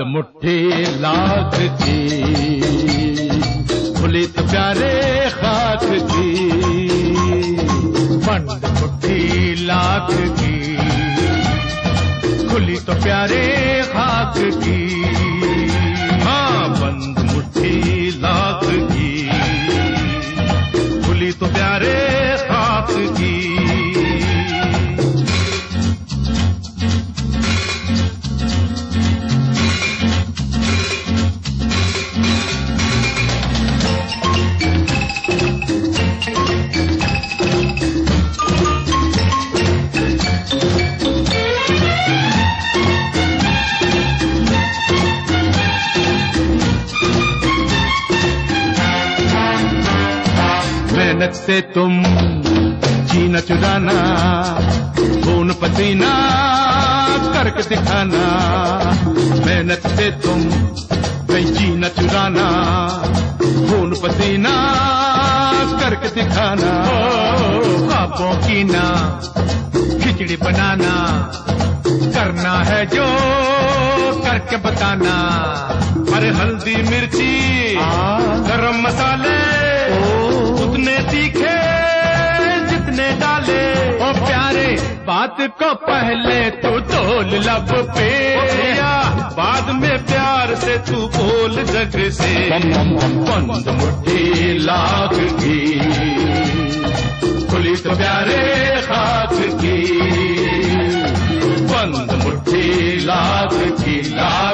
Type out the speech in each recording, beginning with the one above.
मुट्ठी लाख की खुली तो प्यारे खाक की बंद मुट्ठी लाख की, खुली तो प्यारे खाक की। मेहनत से तुम जीना चुराना खून पसीना करके दिखाना मेहनत से तुम कहीं जीना चुराना खून पसीना करके दिखाना। ख्वाबों की ना खिचड़ी बनाना करना है जो करके बताना। अरे हल्दी मिर्ची गरम मसाले उतने तीखे जितने डाले। ओ प्यारे बात को पहले तू तोल लब पे। बाद में प्यार से तू बोल जग से। बंद मुट्ठी लाख की। खुली तो प्यारे खाक की। बंद मुट्ठी लाख की। लाख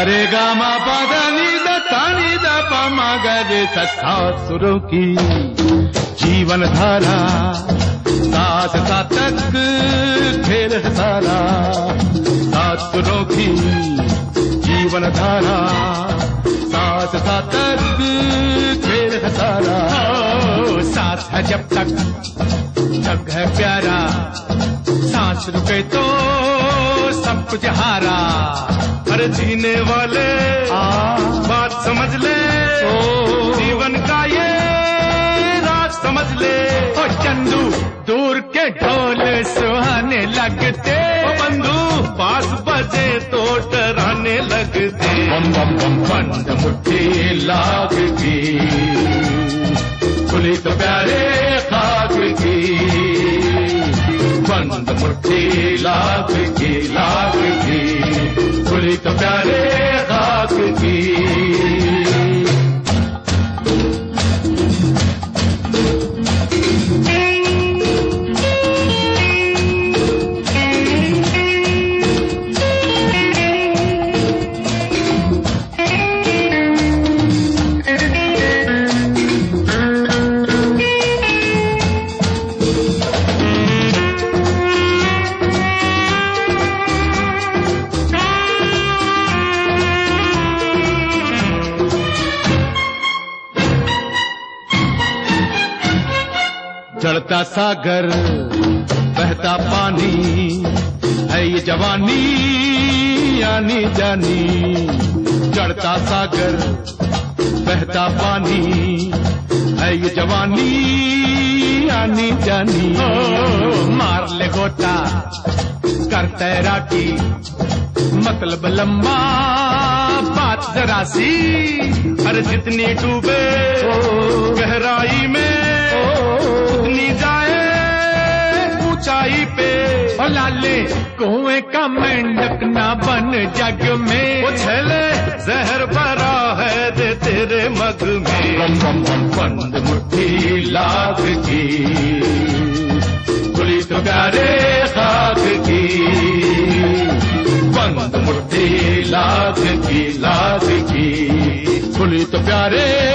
सारे गामा पदानी दानी दा पामा गरे सत्ता सुरों की। जीवन धारा, साथ सातक खेल सारा। सात सुरों की जीवन धारा, साथ सातक खेल सारा। साथ है जब तक, जग है प्यारा। सांस रुके तो सब कुछ हारा। हर जीने वाले। बात समझ ले। जीवन का ये राज समझ ले। ओ चंदू दूर के ढोल सुहाने लगते। ओ बंधु पास बजे तो डराने लगते। बंद मुट्ठी लाग की खुली तो प्यारे खाक की बंद मुट्ठी लाख की लाख की खुली तो प्यारे खाक की चढ़ता सागर, बहता पानी, है ये जवानी आनी जानी। चढ़ता सागर, बहता पानी, है ये जवानी आनी जानी। मार ले गोता कर तैराकी मतलब लंबा बात जरा सी। अरे जितनी डूबे, गहराई में लाले, कुएँ का मेंढक ना बन जग में। वो छले जहर भरा है दे तेरे मग में। बंद मुट्ठी लाख की खुली तो प्यारे खाक की। बंद मुट्ठी लाख की लाख की। खुली तो प्यारे